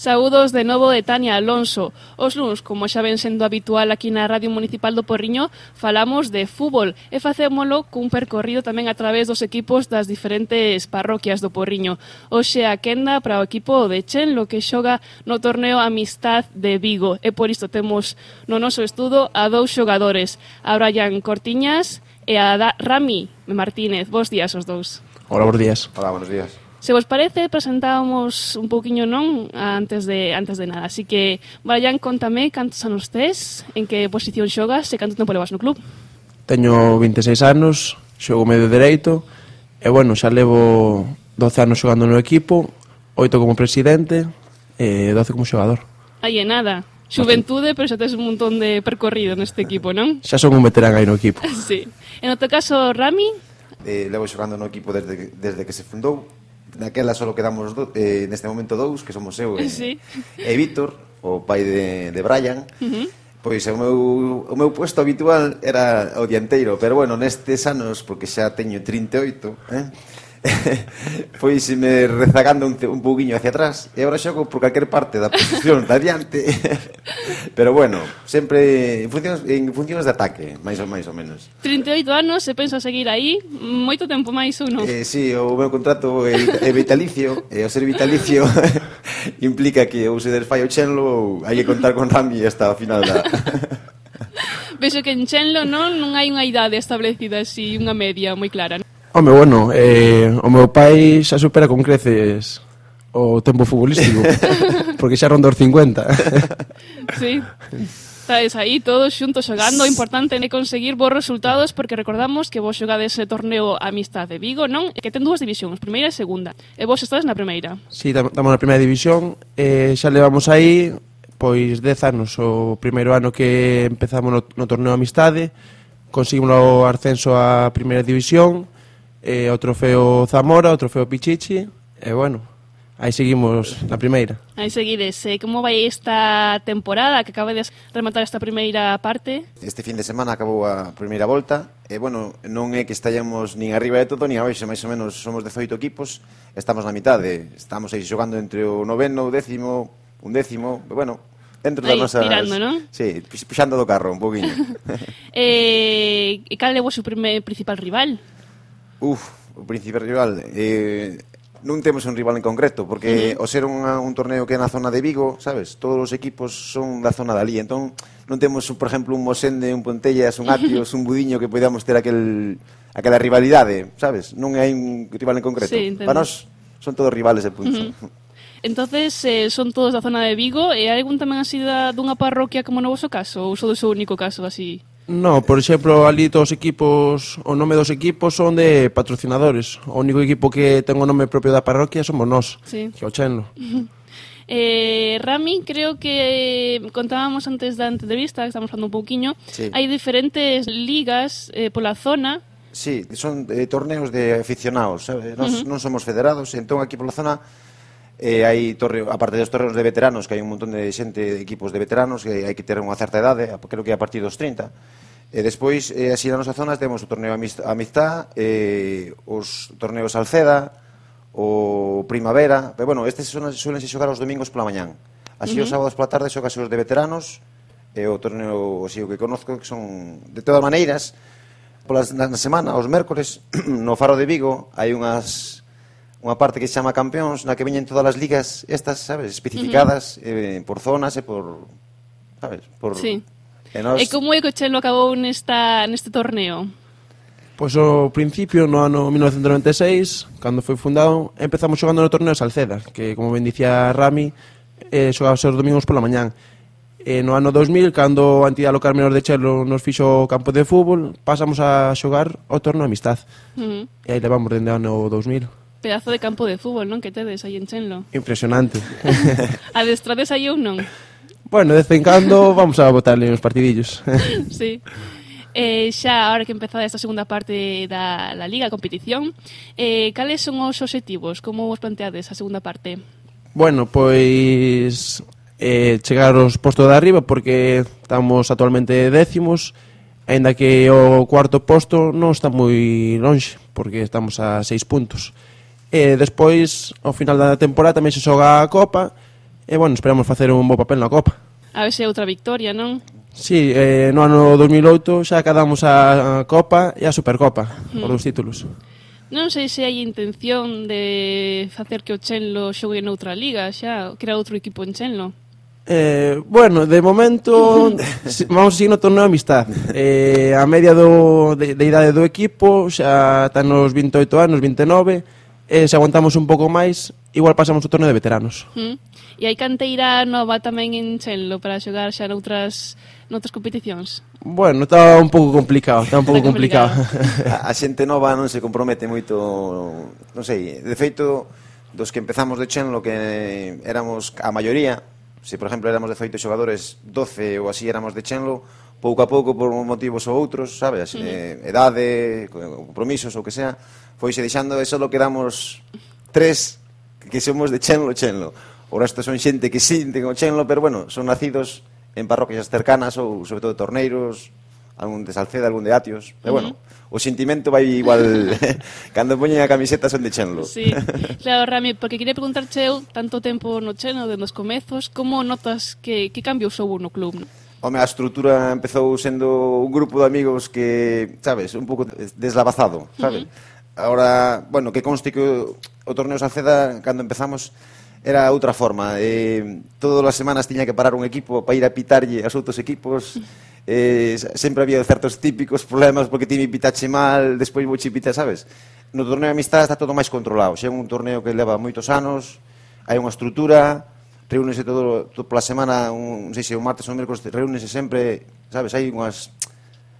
Saúdos de novo de Tania Alonso. Os luns, como xa ven sendo habitual aquí na Radio Municipal do Porriño, falamos de fútbol e facémolo cun percorrido tamén a través dos equipos das diferentes parroquias do Porriño. Oxe a quenda para o equipo de Chenlo que xoga no torneo Amistad de Vigo e por isto temos no noso estudo a dous xogadores, a Brian Cortiñas e a da Rami Martínez. Bos días os dous. Hola, bos días. Hola, buenos días. Se vos parece, presentábamos un pouquiño non antes de antes de nada. Así que, Brian, contame cantos anos tes, en que posición xogas e canto tempo levas no club. Teño 26 anos, xogo medio dereito, e bueno, xa levo 12 anos xogando no equipo, 8 como presidente e 12 como xogador. Aí é nada. Xuventude, pero xa tes un montón de percorrido neste equipo, non? Xa son un veterano aí no equipo. sí. En outro caso, Rami? Eh, levo xogando no equipo desde, desde que se fundou, Daquela só quedamos do, eh, neste momento dous, que somos eu e, sí. e Víctor, o pai de, de Brian. Uh -huh. Pois o meu, o meu puesto habitual era o dianteiro, pero bueno, nestes anos, porque xa teño 38, eh, Poisime rezagando un, un pouquiño hacia atrás E agora xogo por calquer parte da posición da diante Pero bueno, sempre en funcións, en funcións de ataque, máis ou máis ou menos 38 anos e penso seguir aí moito tempo máis ou non? Eh, sí, o meu contrato é, é vitalicio E o ser vitalicio implica que ou se desfai o chenlo Ou hai que contar con Rami hasta a final da... Vexo que en Chenlo non, non hai unha idade establecida así, unha media moi clara. Non? Home, bueno, eh, o meu pai xa supera con creces o tempo futbolístico, porque xa ronda os 50. sí. Estáis aí todos xuntos xogando, o importante é conseguir bons resultados porque recordamos que vos xogades ese torneo Amistad de Vigo, non? Que ten dúas divisións, primeira e segunda. E vos estades na primeira. Sí, estamos na primeira división, eh, xa levamos aí pois 10 anos o primeiro ano que empezamos no, no torneo Amistade, conseguimos o ascenso á primeira división, eh, o trofeo Zamora, o trofeo Pichichi, e eh, bueno, aí seguimos na primeira. Aí seguides. Eh, como vai esta temporada que acaba de rematar esta primeira parte? Este fin de semana acabou a primeira volta. E, bueno, non é que estallamos nin arriba de todo, nin abaixo, máis ou menos somos 18 equipos, estamos na mitade, eh, estamos aí xogando entre o noveno, o décimo, un décimo, e, bueno, dentro das nosas... Tirando, non? Sí, puxando do carro un poquinho. eh, cal é o seu primer, principal rival? Uf, o principal rival. Eh, non temos un rival en concreto, porque uh -huh. o ser unha, un torneo que é na zona de Vigo, sabes, todos os equipos son da zona de ali, entón non temos, por exemplo, un Mosende, un Pontellas, un Atios, un Budiño que podamos ter aquel, aquela rivalidade, sabes? Non hai un rival en concreto. Sí, entendo. Para nós son todos rivales de punto. Uh -huh. Entonces, eh, son todos da zona de Vigo e hai algún tamén así da, dunha parroquia como no vosso caso ou só do seu único caso así? No, por exemplo, ali todos os equipos, o nome dos equipos son de patrocinadores. O único equipo que ten o nome propio da parroquia somos nós, sí. que o Chenlo. Eh, Rami, creo que contábamos antes da entrevista, que estamos falando un pouquiño, sí. hai diferentes ligas eh, pola zona Sí, son eh, torneos de aficionados, sabe? Nos uh -huh. non somos federados, entón aquí pola zona eh, hai torre, aparte dos torneos de veteranos, que hai un montón de xente, de equipos de veteranos, que hai que ter unha certa idade, creo que a partir dos 30. E despois, eh, así na nosa zona, temos o torneo Amistad, eh, os torneos Alceda, o Primavera, pero bueno, estes son, suelen se xogar os domingos pola mañán. Así uh -huh. os sábados pola tarde xogase os de veteranos, e o torneo así o que conozco, que son, de todas maneiras, polas, na semana, os mércores, no Faro de Vigo, hai unhas unha parte que se chama campeóns, na que veñen todas as ligas estas, sabes, especificadas uh -huh. eh, por zonas e por, sabes, por... Sí. E, nos... e como é que o Chelo acabou nesta, neste torneo? Pois ao principio, no ano 1996, cando foi fundado, empezamos xogando no torneo de Salceda, que, como ben dicía Rami, eh, xogaba os domingos pola mañán. E no ano 2000, cando a entidade local menor de Chelo nos fixo o campo de fútbol, pasamos a xogar o torneo Amistad. Uh -huh. E aí levamos dende o ano 2000 pedazo de campo de fútbol, non? Que tedes aí en Chenlo. Impresionante. Adestrades aí ou non? Bueno, de vez en cando vamos a botarle uns partidillos. sí. Eh, xa, ahora que empezada esta segunda parte da la Liga, a competición, eh, cales son os objetivos? Como vos planteades a segunda parte? Bueno, pois eh, chegar aos postos de arriba porque estamos actualmente décimos, aínda que o cuarto posto non está moi longe, porque estamos a seis puntos. E despois, ao final da temporada, tamén se xoga a Copa. E, bueno, esperamos facer un bo papel na Copa. A ver se outra victoria, non? Sí, eh, no ano 2008 xa cadamos a Copa e a Supercopa, hmm. os dous títulos. Non sei se hai intención de facer que o Chenlo xogue noutra liga xa, crear outro equipo en Chenlo. Eh, bueno, de momento vamos a seguir no torneo de amistad. Eh, a media do, de, de idade do equipo xa está nos 28 anos, 29 e se aguantamos un pouco máis, igual pasamos o torneo de veteranos. Mm. E hai canteira nova tamén en Chenlo para xogar xa noutras, noutras competicións? Bueno, está un pouco complicado, está un pouco complicado. complicado. a, a xente nova non se compromete moito, non sei, de feito, dos que empezamos de Chenlo que éramos a maioría, se por exemplo éramos de feito xogadores 12 ou así éramos de Chenlo, pouco a pouco por motivos ou outros, sabes, uh -huh. eh, edade, compromisos ou que sea, foise deixando e só quedamos tres que somos de Chenlo, Chenlo. O resto son xente que sí, ten o Chenlo, pero bueno, son nacidos en parroquias cercanas ou sobre todo torneiros, algún de Salceda, algún de Atios, pero bueno, uh -huh. o sentimento vai igual cando poñen a camiseta son de Chenlo. Sí, claro, Rami, porque quería preguntarche eu tanto tempo no Chenlo, de nos comezos, como notas que, que cambios houve no club? No? Home, a estrutura empezou sendo un grupo de amigos que, sabes, un pouco deslavazado, sabes? Uh -huh. Ahora, bueno, que conste que o, o torneo Saceda, cando empezamos, era outra forma. Eh, todas as semanas tiña que parar un equipo para ir a pitarlle aos outros equipos. Eh, sempre había certos típicos problemas porque ti me pitache mal, despois vou pita, sabes? No torneo de amistad está todo máis controlado. Xa é un torneo que leva moitos anos, hai unha estrutura, reúnese todo, todo pola semana, un, non sei se un martes ou un mércoles, reúnese sempre, sabes, hai unhas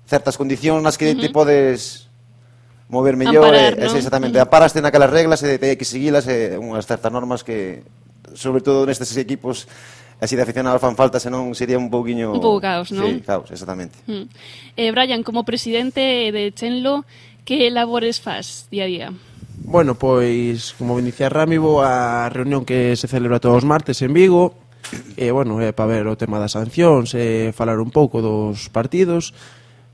certas condicións nas que uh -huh. te podes mover mellor, Amparar, e, ¿no? exactamente, uh aparaste naquelas reglas e te hai que seguilas e unhas certas normas que sobre todo nestes equipos así de aficionados fan falta, senón sería un pouquiño... Un pouco caos, non? Sí, caos, exactamente. Mm. Uh -huh. Eh, Brian, como presidente de Chenlo, que labores faz día a día? Bueno, pois, como ben dicía Rami, vou a reunión que se celebra todos os martes en Vigo, e, bueno, é para ver o tema das sancións, e falar un pouco dos partidos,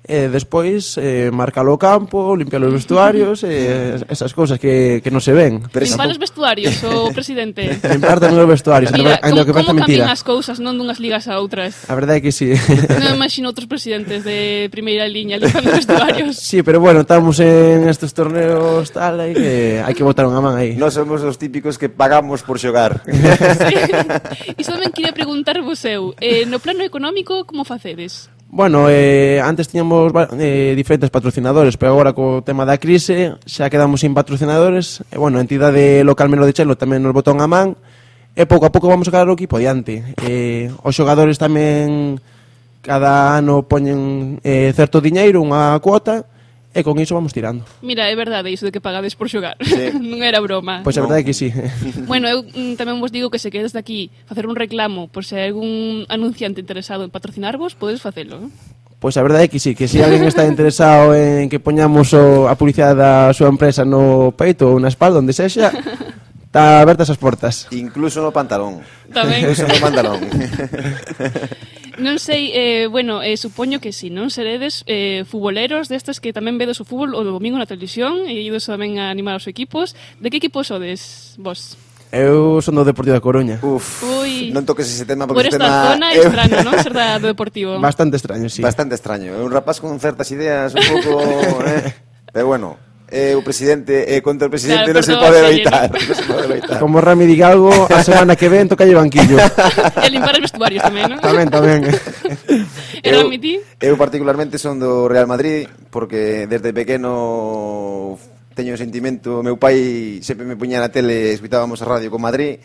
e despois eh, marcalo o campo, limpiar os vestuarios, eh, esas cousas que, que non se ven. Pero Limpar os vestuarios, o presidente. Limpar tamén os vestuarios, Mira, ainda que como mentira. as cousas non dunhas ligas a outras? A verdade é que sí. Non imagino outros presidentes de primeira liña limpando vestuarios. Sí, pero bueno, estamos en estes torneos tal, hai que, hai que botar unha man aí. Non somos os típicos que pagamos por xogar. sí. só me queria preguntarvos eu, eh, no plano económico, como facedes? Bueno, eh, antes tiñamos eh, diferentes patrocinadores, pero agora co tema da crise xa quedamos sin patrocinadores. E, eh, bueno, a entidade local Melo de Chelo tamén nos botou a man e pouco a pouco vamos a sacar o equipo adiante. Eh, os xogadores tamén cada ano poñen eh, certo diñeiro, unha cuota, e con iso vamos tirando. Mira, é verdade iso de que pagades por xogar. Sí. non era broma. Pois pues a verdade é que sí. bueno, eu mm, tamén vos digo que se queres daqui facer un reclamo por se hai algún anunciante interesado en patrocinarvos, podes facelo. Pois pues a verdade é que sí, que se si alguén está interesado en que poñamos o, a publicidade da súa empresa no peito ou na espalda, onde sexa, Está abertas as portas. Incluso no pantalón. Tamén. Incluso no pantalón. non sei, eh, bueno, eh, supoño que si, sí, non seredes eh, futboleros destes que tamén vedes o fútbol o domingo na televisión e ides tamén a animar os equipos. De que equipo sodes vos? Eu son do Deportivo da Coruña. Uf, Ui. non toques ese tema porque Por esta tema... zona é extraño, non? Ser da, do Deportivo. Bastante extraño, sí. Bastante extraño. É un rapaz con certas ideas un pouco... eh? Pero bueno, eh, o presidente eh, contra o presidente claro, non se pode evitar. non se pode evitar. Como Rami Digalgo, a semana que ven toca lle banquillo. e limpar os vestuarios tamén, non? Tamén, tamén. e Rami ti? Eu particularmente son do Real Madrid porque desde pequeno teño o sentimento, meu pai sempre me puña na tele, escutábamos a radio con Madrid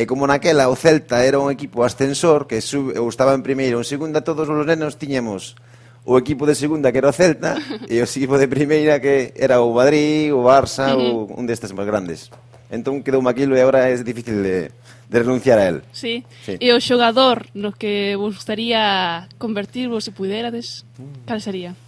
E como naquela o Celta era un equipo ascensor que sub, eu estaba en primeiro, en segunda todos os nenos tiñemos o equipo de segunda que era o Celta e o equipo de primeira que era o Madrid, o Barça, uh -huh. o un destes máis grandes. Entón quedou maquilo e agora é difícil de, de renunciar a él. Sí. sí. E o xogador no que vos gustaría convertirvos se puderades, mm. cal sería?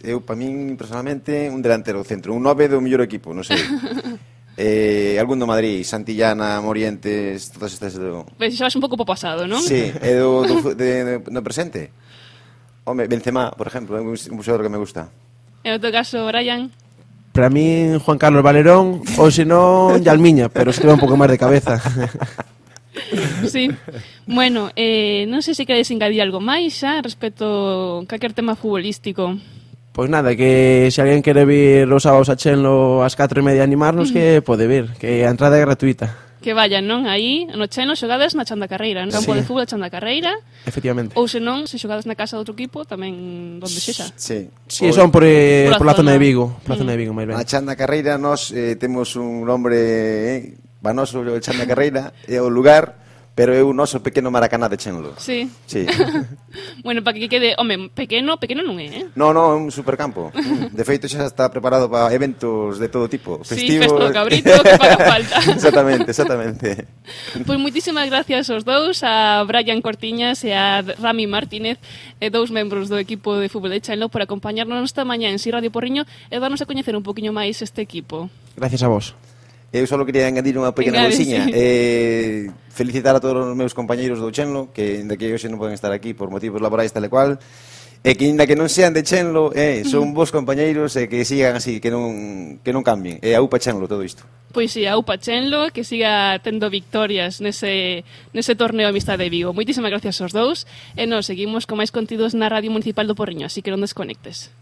Eu, para min, personalmente, un delantero centro, un nove do mellor equipo, non sei. Eh, algún do Madrid, Santillana, Morientes, todas estas do... Pois pues, xa un pouco po pasado, non? Sí, é do, do, de, do, do presente. Home, Benzema, por exemplo, é ¿eh? un xogador que me gusta. En outro caso, Brian. Para mí, Juan Carlos Valerón, ou senón, Yalmiña, pero se un pouco máis de cabeza. sí. Bueno, eh, non sei se queres engadir algo máis xa ¿ah? respecto a calquer tema futbolístico. Pois nada, que se alguén quere vir os sábados a Chenlo ás 4 e media animarnos, mm. que pode vir, que a entrada é gratuita que vayan, non? Aí no Cheno xogades na Chanda Carreira, no campo sí. de fútbol da Chanda Carreira. Efectivamente. Ou senón, se xogades na casa de outro equipo, tamén donde sexa. Sí. Sí, son por, eh, por, por a zona de Vigo, por a mm. zona de Vigo, máis ben. Na Chanda Carreira nós eh, temos un nombre eh, vanoso, Chanda Carreira, é o lugar Pero é o noso pequeno Maracaná de Chenlo. Sí. sí. bueno, para que quede... Home, pequeno, pequeno non é, eh? No, no, é un supercampo. De feito, xa está preparado para eventos de todo tipo. Festivos... Sí, festo do cabrito, que falta. exactamente, exactamente. Pois pues moitísimas gracias aos dous, a Brian Cortiñas e a Rami Martínez, e dous membros do equipo de fútbol de Chenlo, por acompañarnos esta mañá en Si Radio Porriño e darnos a coñecer un poquinho máis este equipo. Gracias a vos. Eu só quería engadir unha pequena Engade. Sí. Eh, felicitar a todos os meus compañeiros do Chenlo, que ainda que hoxe non poden estar aquí por motivos laborais tal e cual, e que ainda que non sean de Chenlo, eh, son vos compañeiros e eh, que sigan así, que non, que non cambien. E eh, a UPA Chenlo todo isto. Pois sí, a UPA Chenlo, que siga tendo victorias nese, nese torneo Amistade de Vigo. Moitísimas gracias aos dous, e nos seguimos con máis contidos na Radio Municipal do Porriño, así que non desconectes.